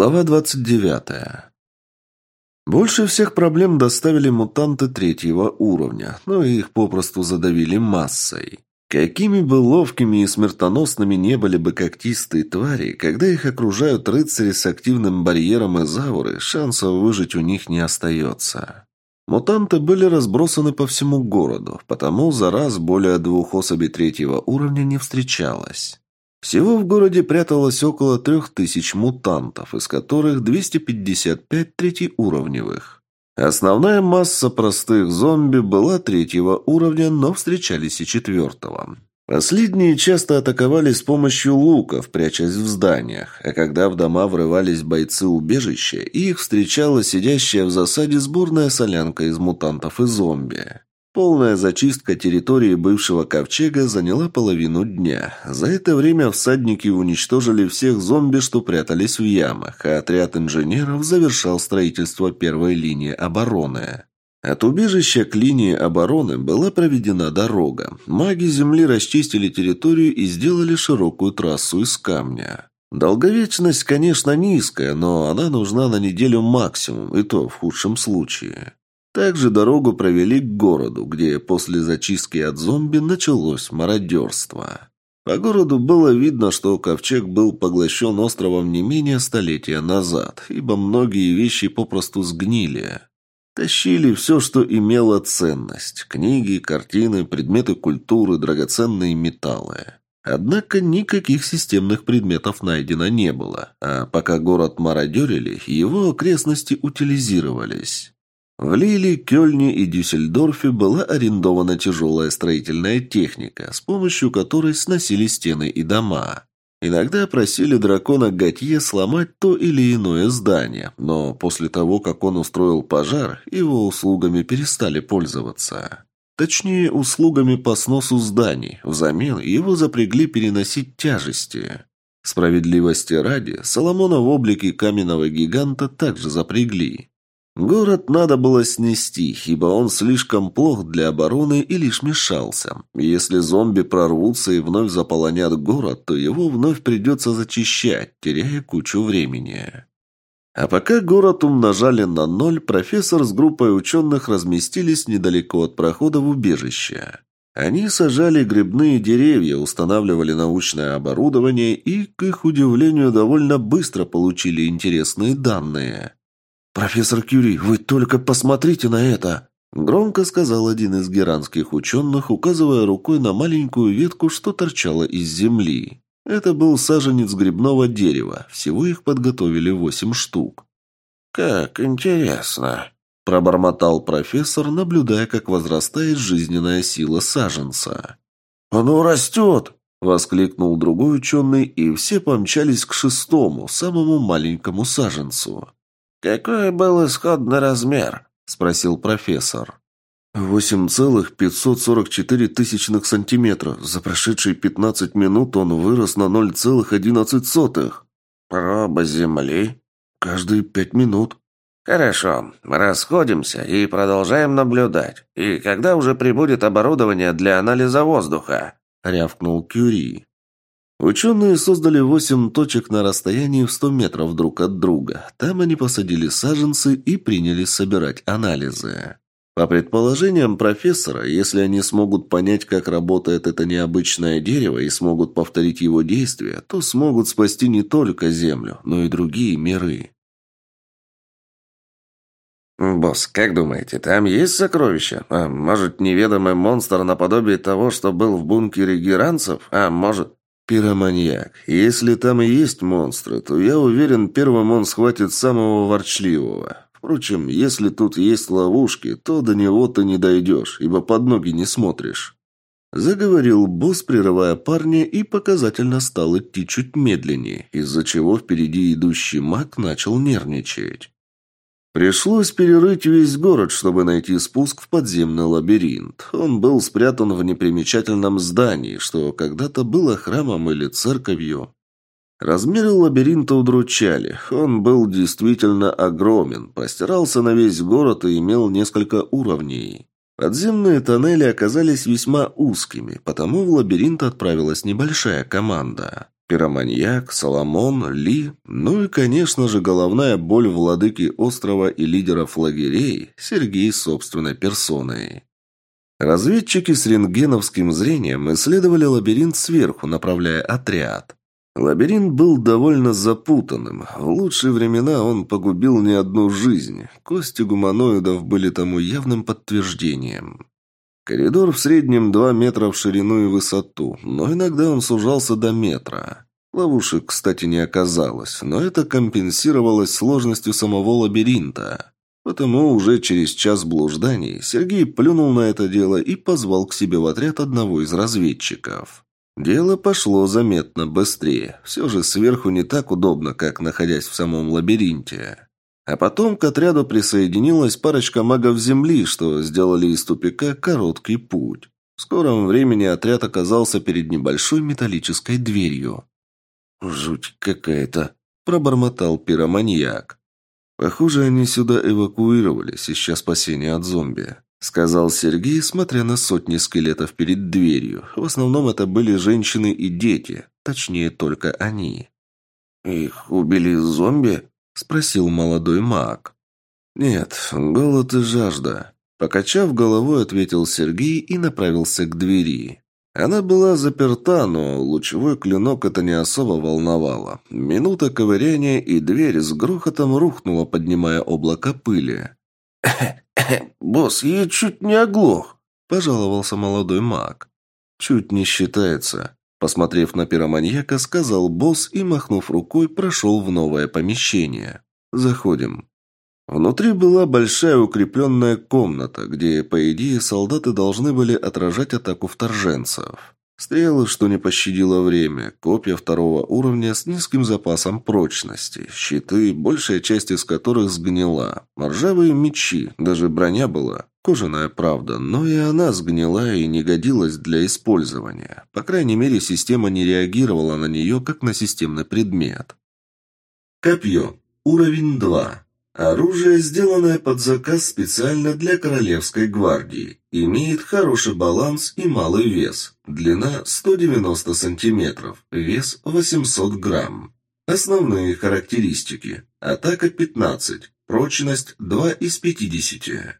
Глава 29. Больше всех проблем доставили мутанты третьего уровня, но их попросту задавили массой. Какими бы ловкими и смертоносными не были бы когтистые твари, когда их окружают рыцари с активным барьером из ауры, шансов выжить у них не остается. Мутанты были разбросаны по всему городу, потому за раз более двух особей третьего уровня не встречалось. Всего в городе пряталось около трех тысяч мутантов, из которых 255 третьеуровневых. Основная масса простых зомби была третьего уровня, но встречались и четвертого. Последние часто атаковали с помощью луков, прячась в зданиях, а когда в дома врывались бойцы убежища, их встречала сидящая в засаде сборная солянка из мутантов и зомби. Полная зачистка территории бывшего ковчега заняла половину дня. За это время всадники уничтожили всех зомби, что прятались в ямах, а отряд инженеров завершал строительство первой линии обороны. От убежища к линии обороны была проведена дорога. Маги Земли расчистили территорию и сделали широкую трассу из камня. Долговечность, конечно, низкая, но она нужна на неделю максимум, и то в худшем случае. Также дорогу провели к городу, где после зачистки от зомби началось мародерство. По городу было видно, что ковчег был поглощен островом не менее столетия назад, ибо многие вещи попросту сгнили. Тащили все, что имело ценность – книги, картины, предметы культуры, драгоценные металлы. Однако никаких системных предметов найдено не было, а пока город мародерили, его окрестности утилизировались. В Лиле, Кёльне и Дюссельдорфе была арендована тяжелая строительная техника, с помощью которой сносили стены и дома. Иногда просили дракона Готье сломать то или иное здание, но после того, как он устроил пожар, его услугами перестали пользоваться. Точнее, услугами по сносу зданий. Взамен его запрягли переносить тяжести. Справедливости ради, Соломона в облике каменного гиганта также запрягли. Город надо было снести, ибо он слишком плох для обороны и лишь мешался. Если зомби прорвутся и вновь заполонят город, то его вновь придется зачищать, теряя кучу времени. А пока город умножали на ноль, профессор с группой ученых разместились недалеко от прохода в убежище. Они сажали грибные деревья, устанавливали научное оборудование и, к их удивлению, довольно быстро получили интересные данные – «Профессор Кюри, вы только посмотрите на это!» Громко сказал один из геранских ученых, указывая рукой на маленькую ветку, что торчала из земли. Это был саженец грибного дерева. Всего их подготовили восемь штук. «Как интересно!» – пробормотал профессор, наблюдая, как возрастает жизненная сила саженца. «Оно растет!» – воскликнул другой ученый, и все помчались к шестому, самому маленькому саженцу. «Какой был исходный размер?» – спросил профессор. «Восемь целых пятьсот сорок четыре тысячных сантиметра. За прошедшие пятнадцать минут он вырос на ноль целых одиннадцать сотых». «Проба земли?» «Каждые пять минут». «Хорошо. Расходимся и продолжаем наблюдать. И когда уже прибудет оборудование для анализа воздуха?» – рявкнул Кюри. Ученые создали восемь точек на расстоянии в 100 метров друг от друга. Там они посадили саженцы и принялись собирать анализы. По предположениям профессора, если они смогут понять, как работает это необычное дерево и смогут повторить его действия, то смогут спасти не только Землю, но и другие миры. «Босс, как думаете, там есть сокровища? А может, неведомый монстр наподобие того, что был в бункере геранцев? А может...» Пироманьяк. Если там и есть монстры, то я уверен, первым он схватит самого ворчливого. Впрочем, если тут есть ловушки, то до него ты не дойдешь, ибо под ноги не смотришь. Заговорил босс, прерывая парня, и показательно стал идти чуть медленнее, из-за чего впереди идущий маг начал нервничать. Пришлось перерыть весь город, чтобы найти спуск в подземный лабиринт. Он был спрятан в непримечательном здании, что когда-то было храмом или церковью. Размеры лабиринта удручали. Он был действительно огромен, простирался на весь город и имел несколько уровней. Подземные тоннели оказались весьма узкими, потому в лабиринт отправилась небольшая команда. Пироманьяк, Соломон, Ли, ну и, конечно же, головная боль владыки острова и лидеров лагерей Сергей собственной персоной. Разведчики с рентгеновским зрением исследовали лабиринт сверху, направляя отряд. Лабиринт был довольно запутанным. В лучшие времена он погубил не одну жизнь. Кости гуманоидов были тому явным подтверждением. Коридор в среднем 2 метра в ширину и высоту, но иногда он сужался до метра. Ловушек, кстати, не оказалось, но это компенсировалось сложностью самого лабиринта. Потому уже через час блужданий Сергей плюнул на это дело и позвал к себе в отряд одного из разведчиков. Дело пошло заметно быстрее. Все же сверху не так удобно, как находясь в самом лабиринте. А потом к отряду присоединилась парочка магов Земли, что сделали из тупика короткий путь. В скором времени отряд оказался перед небольшой металлической дверью. «Жуть какая-то», – пробормотал пироманьяк. «Похоже, они сюда эвакуировались, ища спасения от зомби», – сказал Сергей, смотря на сотни скелетов перед дверью. В основном это были женщины и дети, точнее, только они. «Их убили зомби?» – спросил молодой маг. «Нет, голод и жажда», – покачав головой, ответил Сергей и направился к двери. Она была заперта, но лучевой клинок это не особо волновало. Минута ковыряния, и дверь с грохотом рухнула, поднимая облако пыли. «Босс, я чуть не оглох», – пожаловался молодой маг. «Чуть не считается», Посмотрев на пироманьяка, сказал босс и, махнув рукой, прошел в новое помещение. «Заходим». Внутри была большая укрепленная комната, где, по идее, солдаты должны были отражать атаку вторженцев. Стрелы, что не пощадило время, копья второго уровня с низким запасом прочности, щиты, большая часть из которых сгнила, ржавые мечи, даже броня была, кожаная правда, но и она сгнила и не годилась для использования. По крайней мере, система не реагировала на нее, как на системный предмет. Копье. Уровень 2. Оружие, сделанное под заказ специально для Королевской гвардии. Имеет хороший баланс и малый вес. Длина 190 сантиметров, вес 800 грамм. Основные характеристики. Атака 15, прочность 2 из 50.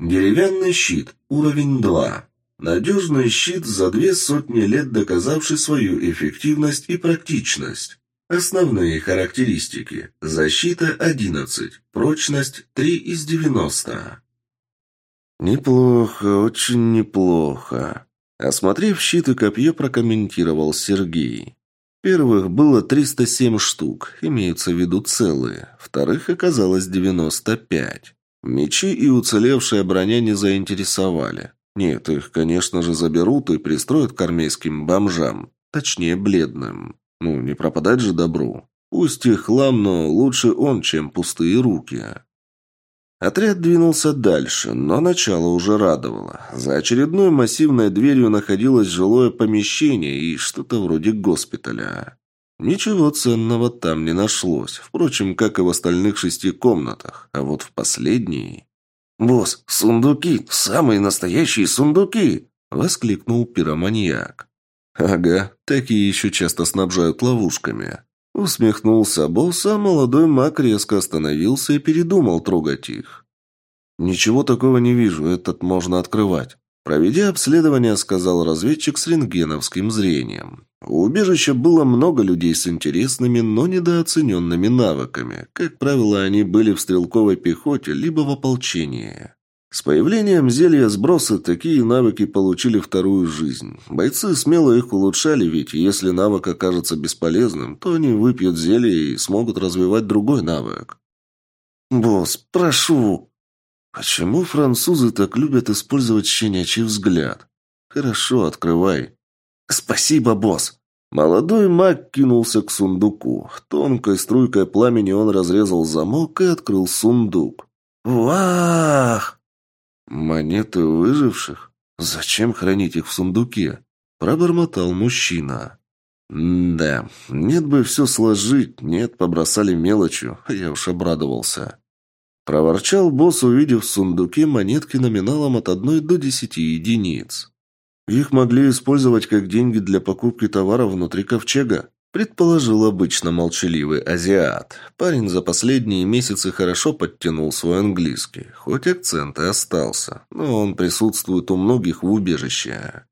Деревянный щит, уровень 2. Надежный щит за две сотни лет доказавший свою эффективность и практичность. Основные характеристики. Защита 11. Прочность 3 из 90. Неплохо, очень неплохо. Осмотрев щит и копье, прокомментировал Сергей. Первых было 307 штук, имеются в виду целые. Вторых оказалось 95. Мечи и уцелевшая броня не заинтересовали. Нет, их, конечно же, заберут и пристроят к армейским бомжам. Точнее, бледным. Ну, не пропадать же добру. Пусть и хлам, но лучше он, чем пустые руки. Отряд двинулся дальше, но начало уже радовало. За очередной массивной дверью находилось жилое помещение и что-то вроде госпиталя. Ничего ценного там не нашлось, впрочем, как и в остальных шести комнатах, а вот в последней... «Босс, сундуки! Самые настоящие сундуки!» — воскликнул пироманьяк. «Ага, такие еще часто снабжают ловушками». Усмехнулся босс, а молодой маг резко остановился и передумал трогать их. «Ничего такого не вижу, этот можно открывать». Проведя обследование, сказал разведчик с рентгеновским зрением. У убежища было много людей с интересными, но недооцененными навыками. Как правило, они были в стрелковой пехоте, либо в ополчении. С появлением зелья сброса такие навыки получили вторую жизнь. Бойцы смело их улучшали, ведь если навык окажется бесполезным, то они выпьют зелье и смогут развивать другой навык. «Босс, прошу!» «Почему французы так любят использовать щенячий взгляд?» «Хорошо, открывай». «Спасибо, босс!» Молодой маг кинулся к сундуку. Тонкой струйкой пламени он разрезал замок и открыл сундук. «Вах!» «Монеты выживших? Зачем хранить их в сундуке?» – пробормотал мужчина. «Да, нет бы все сложить, нет, побросали мелочью, я уж обрадовался». Проворчал босс, увидев в сундуке монетки номиналом от одной до десяти единиц. «Их могли использовать как деньги для покупки товаров внутри ковчега», предположил обычно молчаливый азиат. Парень за последние месяцы хорошо подтянул свой английский, хоть акцент и остался, но он присутствует у многих в убежище.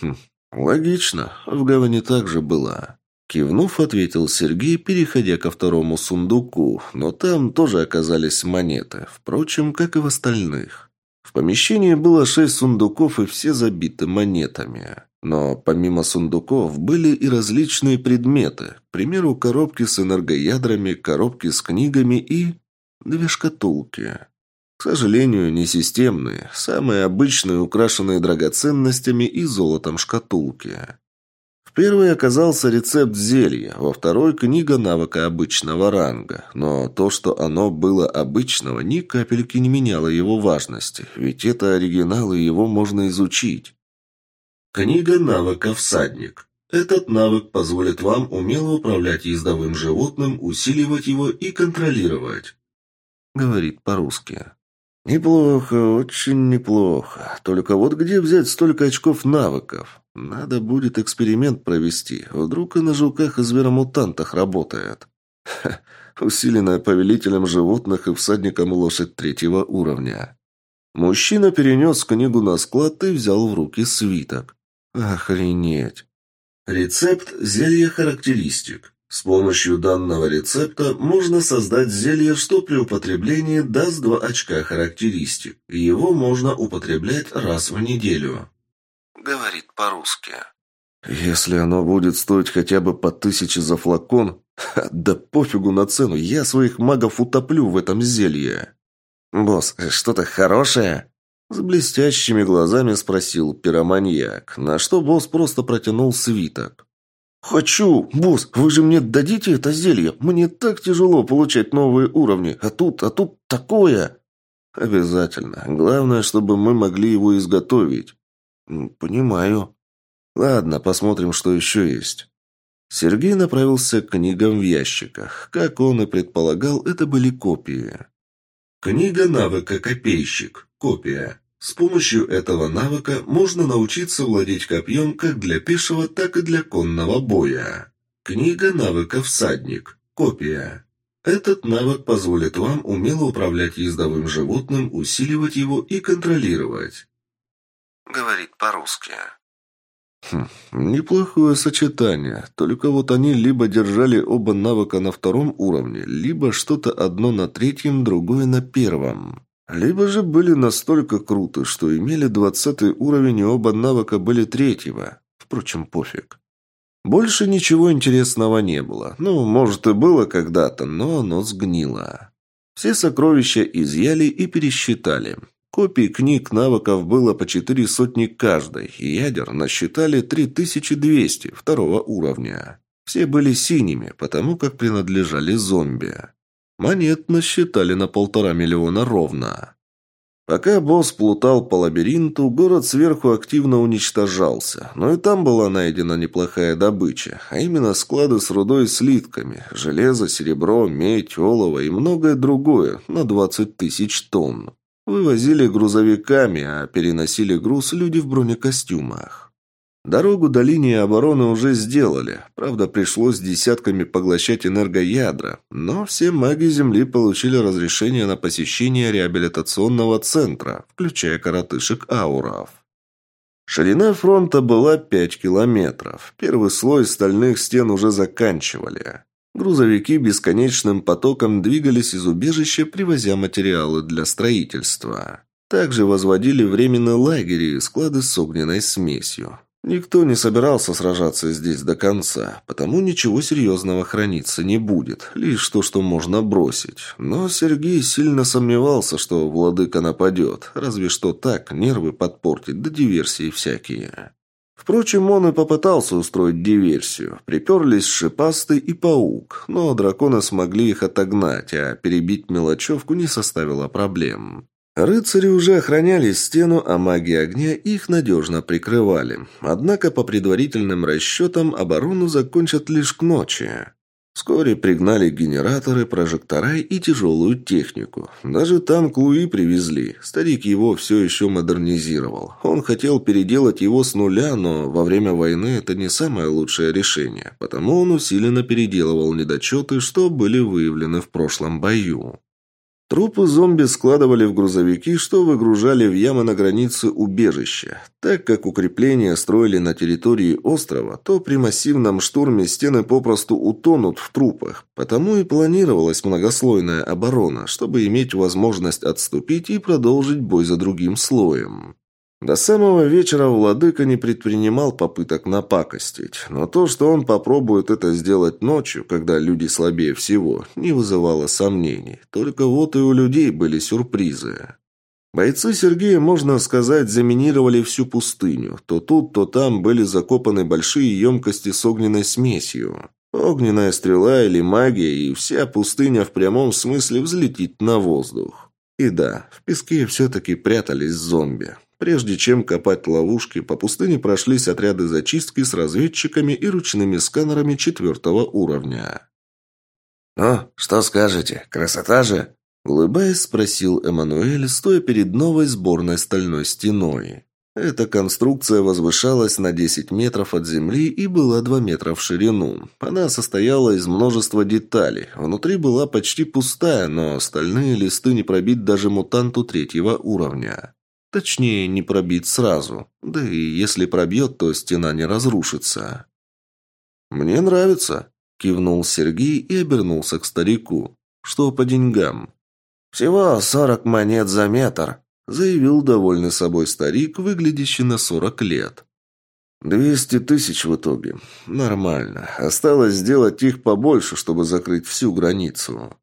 Хм, логично, в гавани также была. Кивнув, ответил Сергей, переходя ко второму сундуку, но там тоже оказались монеты, впрочем, как и в остальных. В помещении было шесть сундуков и все забиты монетами. Но помимо сундуков были и различные предметы, к примеру, коробки с энергоядрами, коробки с книгами и... две шкатулки. К сожалению, не системные, самые обычные, украшенные драгоценностями и золотом шкатулки. В первой оказался рецепт зелья, во второй – книга навыка обычного ранга. Но то, что оно было обычного, ни капельки не меняло его важности, ведь это оригинал, и его можно изучить. Книга навыка «Всадник». Этот навык позволит вам умело управлять ездовым животным, усиливать его и контролировать. Говорит по-русски. Неплохо, очень неплохо. Только вот где взять столько очков навыков? Надо будет эксперимент провести. Вдруг и на жуках и зверомутантах работает. Ха, усиленная повелителем животных и всадником лошадь третьего уровня. Мужчина перенес книгу на склад и взял в руки свиток. Охренеть. Рецепт зелья характеристик. С помощью данного рецепта можно создать зелье, что при употреблении даст 2 очка характеристик. Его можно употреблять раз в неделю говорит по-русски. «Если оно будет стоить хотя бы по тысяче за флакон, ха, да пофигу на цену, я своих магов утоплю в этом зелье». «Босс, что-то хорошее?» С блестящими глазами спросил пироманьяк, на что босс просто протянул свиток. «Хочу! Босс, вы же мне дадите это зелье? Мне так тяжело получать новые уровни, а тут, а тут такое!» «Обязательно. Главное, чтобы мы могли его изготовить. «Понимаю. Ладно, посмотрим, что еще есть». Сергей направился к книгам в ящиках. Как он и предполагал, это были копии. Книга навыка «Копейщик». Копия. С помощью этого навыка можно научиться владеть копьем как для пешего, так и для конного боя. Книга навыка «Всадник». Копия. Этот навык позволит вам умело управлять ездовым животным, усиливать его и контролировать говорит по-русски. Хм, неплохое сочетание. Только вот они либо держали оба навыка на втором уровне, либо что-то одно на третьем, другое на первом. Либо же были настолько круты, что имели двадцатый уровень и оба навыка были третьего. Впрочем, пофиг. Больше ничего интересного не было. Ну, может и было когда-то, но оно сгнило. Все сокровища изъяли и пересчитали. Копий книг навыков было по четыре сотни каждой, и ядер насчитали 3200 второго уровня. Все были синими, потому как принадлежали зомби. Монет насчитали на полтора миллиона ровно. Пока босс плутал по лабиринту, город сверху активно уничтожался, но и там была найдена неплохая добыча, а именно склады с рудой и слитками, железо, серебро, медь, олово и многое другое на 20 тысяч тонн. Вывозили грузовиками, а переносили груз люди в бронекостюмах. Дорогу до линии обороны уже сделали. Правда, пришлось десятками поглощать энергоядра. Но все маги Земли получили разрешение на посещение реабилитационного центра, включая коротышек-ауров. Ширина фронта была 5 километров. Первый слой стальных стен уже заканчивали. Грузовики бесконечным потоком двигались из убежища, привозя материалы для строительства. Также возводили временные лагеря и склады с огненной смесью. Никто не собирался сражаться здесь до конца, потому ничего серьезного храниться не будет, лишь то, что можно бросить. Но Сергей сильно сомневался, что владыка нападет, разве что так, нервы подпортить, да диверсии всякие. Впрочем, он и попытался устроить диверсию. Приперлись шипастый и паук, но драконы смогли их отогнать, а перебить мелочевку не составило проблем. Рыцари уже охраняли стену, а маги огня их надежно прикрывали. Однако, по предварительным расчетам, оборону закончат лишь к ночи. Вскоре пригнали генераторы, прожектора и тяжелую технику. Даже танк Луи привезли. Старик его все еще модернизировал. Он хотел переделать его с нуля, но во время войны это не самое лучшее решение. Потому он усиленно переделывал недочеты, что были выявлены в прошлом бою. Трупы зомби складывали в грузовики, что выгружали в ямы на границе убежища. Так как укрепления строили на территории острова, то при массивном штурме стены попросту утонут в трупах. Потому и планировалась многослойная оборона, чтобы иметь возможность отступить и продолжить бой за другим слоем. До самого вечера владыка не предпринимал попыток напакостить, но то, что он попробует это сделать ночью, когда люди слабее всего, не вызывало сомнений. Только вот и у людей были сюрпризы. Бойцы Сергея, можно сказать, заминировали всю пустыню. То тут, то там были закопаны большие емкости с огненной смесью. Огненная стрела или магия, и вся пустыня в прямом смысле взлетит на воздух. И да, в песке все-таки прятались зомби. Прежде чем копать ловушки, по пустыне прошлись отряды зачистки с разведчиками и ручными сканерами четвертого уровня. «Ну, что скажете? Красота же?» Улыбаясь, спросил Эммануэль, стоя перед новой сборной стальной стеной. Эта конструкция возвышалась на 10 метров от земли и была 2 метра в ширину. Она состояла из множества деталей. Внутри была почти пустая, но стальные листы не пробить даже мутанту третьего уровня. Точнее, не пробить сразу. Да и если пробьет, то стена не разрушится. «Мне нравится», – кивнул Сергей и обернулся к старику. «Что по деньгам?» «Всего сорок монет за метр», – заявил довольный собой старик, выглядящий на сорок лет. «Двести тысяч в итоге. Нормально. Осталось сделать их побольше, чтобы закрыть всю границу».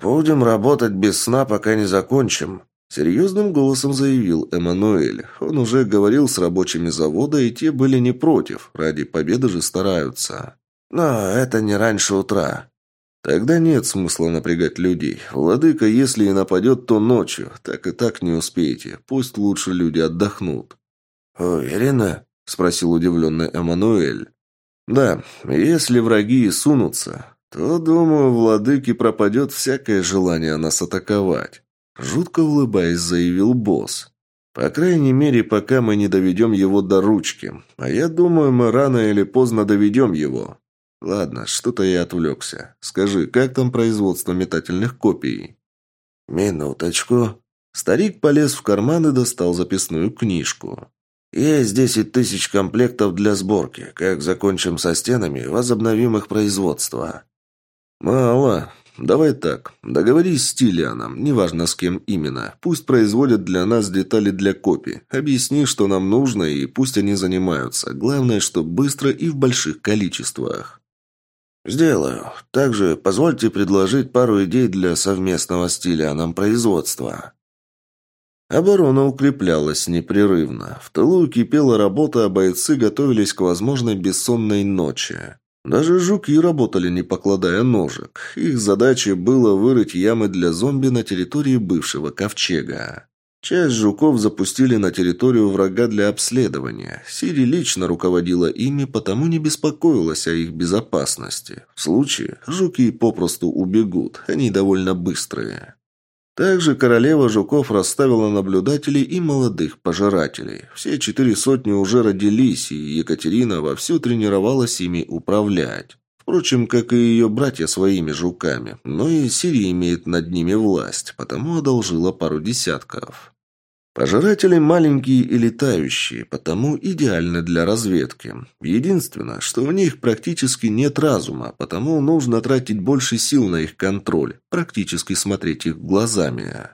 «Будем работать без сна, пока не закончим», Серьезным голосом заявил Эммануэль. Он уже говорил с рабочими завода, и те были не против. Ради победы же стараются. Но это не раньше утра. Тогда нет смысла напрягать людей. Владыка, если и нападет, то ночью. Так и так не успеете. Пусть лучше люди отдохнут. «Уверена?» – спросил удивленный Эммануэль. «Да, если враги и сунутся, то, думаю, владыке пропадет всякое желание нас атаковать. Жутко улыбаясь, заявил босс. «По крайней мере, пока мы не доведем его до ручки. А я думаю, мы рано или поздно доведем его. Ладно, что-то я отвлекся. Скажи, как там производство метательных копий?» «Минуточку». Старик полез в карман и достал записную книжку. «Есть десять тысяч комплектов для сборки. Как закончим со стенами, возобновим их производство». «Мало. Давай так. Договорись с Тилианом, неважно с кем именно. Пусть производят для нас детали для копий. Объясни, что нам нужно, и пусть они занимаются. Главное, что быстро и в больших количествах. «Сделаю. Также позвольте предложить пару идей для совместного с Тилианом производства». Оборона укреплялась непрерывно. В тылу кипела работа, а бойцы готовились к возможной бессонной ночи. Даже жуки работали, не покладая ножек. Их задачей было вырыть ямы для зомби на территории бывшего ковчега. Часть жуков запустили на территорию врага для обследования. Сири лично руководила ими, потому не беспокоилась о их безопасности. В случае жуки попросту убегут, они довольно быстрые. Также королева жуков расставила наблюдателей и молодых пожирателей. Все четыре сотни уже родились, и Екатерина вовсю тренировалась ими управлять. Впрочем, как и ее братья своими жуками. Но и Сирия имеет над ними власть, потому одолжила пару десятков. Пожиратели маленькие и летающие, потому идеальны для разведки. Единственное, что у них практически нет разума, потому нужно тратить больше сил на их контроль, практически смотреть их глазами.